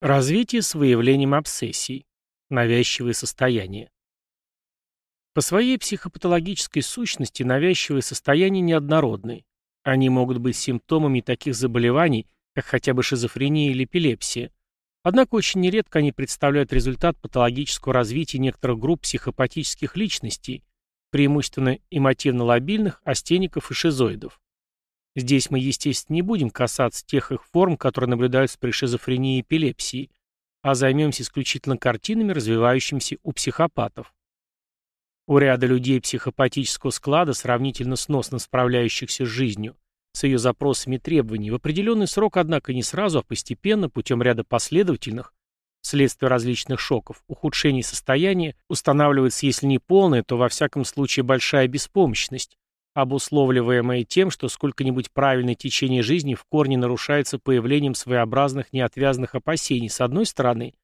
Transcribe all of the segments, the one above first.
Развитие с выявлением обсессий. Навязчивые состояния. По своей психопатологической сущности навязчивые состояния неоднородны. Они могут быть симптомами таких заболеваний, как хотя бы шизофрения или эпилепсия. Однако очень нередко они представляют результат патологического развития некоторых групп психопатических личностей, преимущественно эмотивно-лобильных, астеников и шизоидов. Здесь мы, естественно, не будем касаться тех их форм, которые наблюдаются при шизофрении и эпилепсии, а займемся исключительно картинами, развивающимися у психопатов. У ряда людей психопатического склада, сравнительно сносно справляющихся с жизнью, с ее запросами и требованиями, в определенный срок, однако не сразу, а постепенно, путем ряда последовательных, вследствие различных шоков, ухудшений состояния, устанавливается, если не полная, то во всяком случае большая беспомощность, обусловливаемое тем, что сколько-нибудь правильное течение жизни в корне нарушается появлением своеобразных неотвязных опасений с одной стороны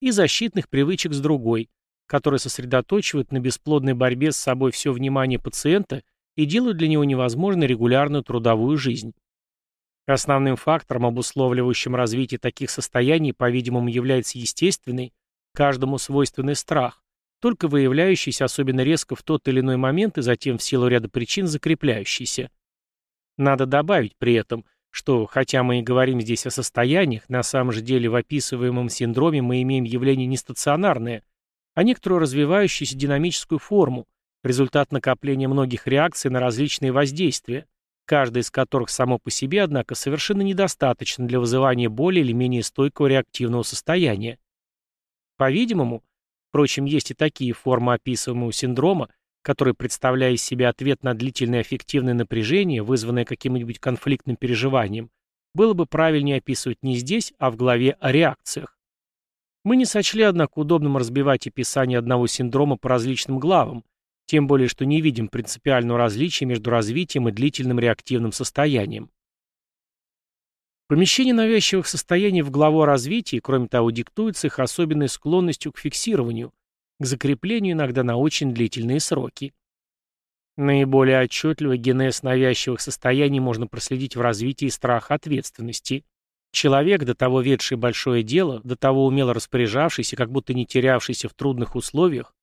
и защитных привычек с другой, которые сосредоточивают на бесплодной борьбе с собой все внимание пациента и делают для него невозможной регулярную трудовую жизнь. Основным фактором, обусловливающим развитие таких состояний, по-видимому, является естественный, каждому свойственный страх, только выявляющийся особенно резко в тот или иной момент и затем в силу ряда причин закрепляющийся. Надо добавить при этом, что, хотя мы и говорим здесь о состояниях, на самом же деле в описываемом синдроме мы имеем явление не стационарное, а некоторую развивающуюся динамическую форму, результат накопления многих реакций на различные воздействия, каждая из которых само по себе, однако, совершенно недостаточно для вызывания более или менее стойкого реактивного состояния. По-видимому, Впрочем, есть и такие формы описываемого синдрома, которые, представляя из себя ответ на длительное аффективное напряжение, вызванное каким-нибудь конфликтным переживанием, было бы правильнее описывать не здесь, а в главе о реакциях. Мы не сочли, однако, удобным разбивать описание одного синдрома по различным главам, тем более, что не видим принципиального различия между развитием и длительным реактивным состоянием. Помещение навязчивых состояний в главу о развитии, кроме того, диктуется их особенной склонностью к фиксированию, к закреплению иногда на очень длительные сроки. Наиболее отчетливо генез навязчивых состояний можно проследить в развитии страха ответственности. Человек, до того ведший большое дело, до того умело распоряжавшийся, как будто не терявшийся в трудных условиях,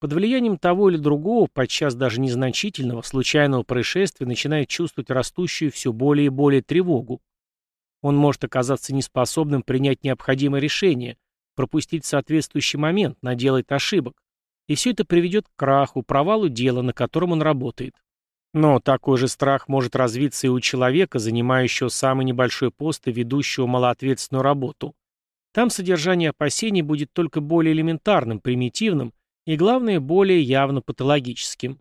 под влиянием того или другого, подчас даже незначительного, случайного происшествия начинает чувствовать растущую все более и более тревогу. Он может оказаться неспособным принять необходимое решение, пропустить соответствующий момент, наделать ошибок. И все это приведет к краху, провалу дела, на котором он работает. Но такой же страх может развиться и у человека, занимающего самый небольшой пост и ведущего малоответственную работу. Там содержание опасений будет только более элементарным, примитивным и, главное, более явно патологическим.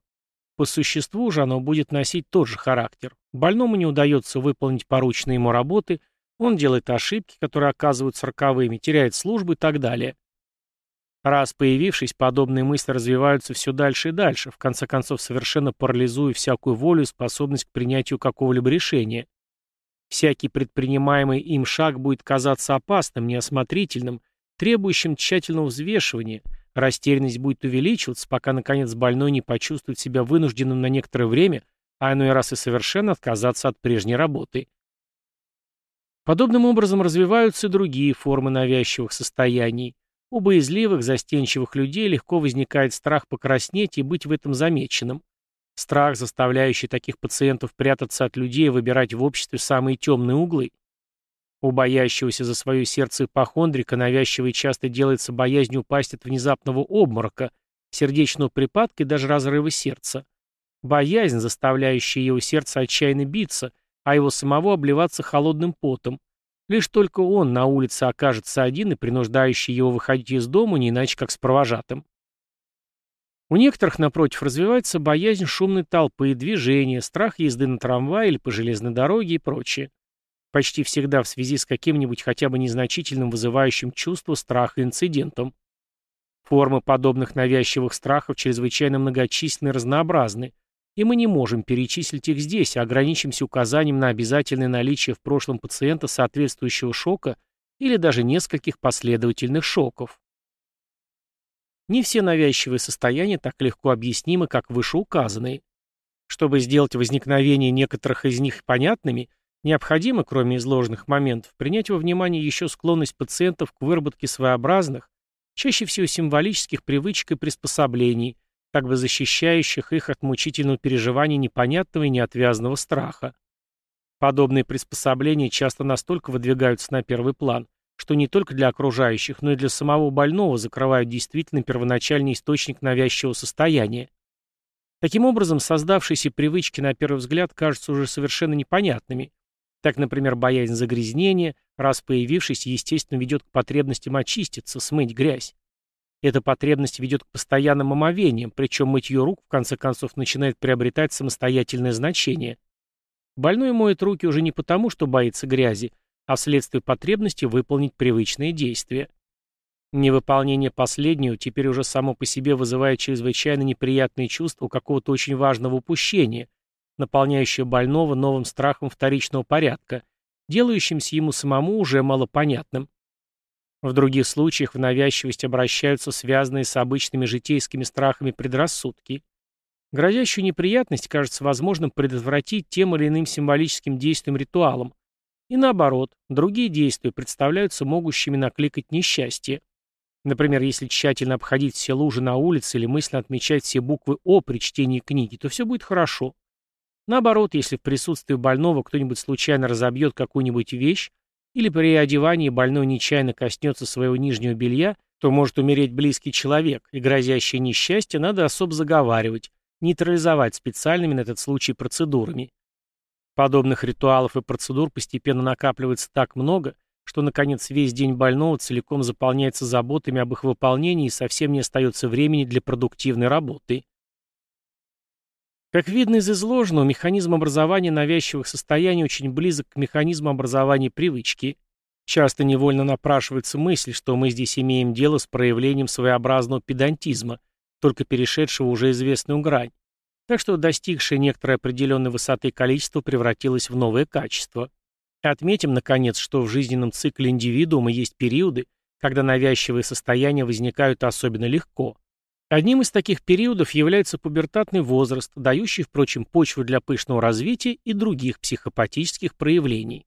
По существу же оно будет носить тот же характер. Больному не удается выполнить порученные ему работы – он делает ошибки, которые оказываются роковыми, теряет службу и так далее. Раз появившись, подобные мысли развиваются все дальше и дальше, в конце концов совершенно парализуя всякую волю и способность к принятию какого-либо решения. Всякий предпринимаемый им шаг будет казаться опасным, неосмотрительным, требующим тщательного взвешивания, растерянность будет увеличиваться, пока, наконец, больной не почувствует себя вынужденным на некоторое время, а иной раз и совершенно отказаться от прежней работы. Подобным образом развиваются и другие формы навязчивых состояний. У боязливых, застенчивых людей легко возникает страх покраснеть и быть в этом замеченным. Страх, заставляющий таких пациентов прятаться от людей и выбирать в обществе самые темные углы. У боящегося за свое сердце ипохондрика навязчивый часто делается боязнью упасть от внезапного обморока, сердечного припадка и даже разрыва сердца. Боязнь, заставляющая его сердце отчаянно биться – а его самого обливаться холодным потом. Лишь только он на улице окажется один и принуждающий его выходить из дома не иначе как с провожатым. У некоторых, напротив, развивается боязнь шумной толпы, и движения, страх езды на трамвае или по железной дороге и прочее. Почти всегда в связи с каким-нибудь хотя бы незначительным вызывающим чувство страха инцидентом. Формы подобных навязчивых страхов чрезвычайно многочисленны и разнообразны, и мы не можем перечислить их здесь, а ограничимся указанием на обязательное наличие в прошлом пациента соответствующего шока или даже нескольких последовательных шоков. Не все навязчивые состояния так легко объяснимы, как вышеуказанные. Чтобы сделать возникновение некоторых из них понятными, Необходимо, кроме изложенных моментов, принять во внимание еще склонность пациентов к выработке своеобразных, чаще всего символических привычек и приспособлений, как бы защищающих их от мучительного переживания непонятного и неотвязного страха. Подобные приспособления часто настолько выдвигаются на первый план, что не только для окружающих, но и для самого больного закрывают действительно первоначальный источник навязчивого состояния. Таким образом, создавшиеся привычки на первый взгляд кажутся уже совершенно непонятными. Так, например, боязнь загрязнения, раз появившись, естественно, ведет к потребностям очиститься, смыть грязь. Эта потребность ведет к постоянным омовениям, причем мытье рук в конце концов начинает приобретать самостоятельное значение. Больной моет руки уже не потому, что боится грязи, а вследствие потребности выполнить привычные действия. Невыполнение последнего теперь уже само по себе вызывает чрезвычайно неприятные чувства какого-то очень важного упущения, наполняющее больного новым страхом вторичного порядка, делающимся ему самому уже малопонятным. В других случаях в навязчивость обращаются связанные с обычными житейскими страхами предрассудки. Грозящую неприятность кажется возможным предотвратить тем или иным символическим действием ритуалом. И наоборот, другие действия представляются могущими накликать несчастье. Например, если тщательно обходить все лужи на улице или мысленно отмечать все буквы «О» при чтении книги, то все будет хорошо. Наоборот, если в присутствии больного кто-нибудь случайно разобьет какую-нибудь вещь, или при одевании больной нечаянно коснется своего нижнего белья, то может умереть близкий человек, и грозящее несчастье надо особо заговаривать, нейтрализовать специальными на этот случай процедурами. Подобных ритуалов и процедур постепенно накапливается так много, что, наконец, весь день больного целиком заполняется заботами об их выполнении и совсем не остается времени для продуктивной работы. Как видно из изложенного, механизм образования навязчивых состояний очень близок к механизму образования привычки. Часто невольно напрашивается мысль, что мы здесь имеем дело с проявлением своеобразного педантизма, только перешедшего уже известную грань. Так что достигшее некоторой определенной высоты количество превратилось в новое качество. Отметим, наконец, что в жизненном цикле индивидуума есть периоды, когда навязчивые состояния возникают особенно легко. Одним из таких периодов является пубертатный возраст, дающий, впрочем, почву для пышного развития и других психопатических проявлений.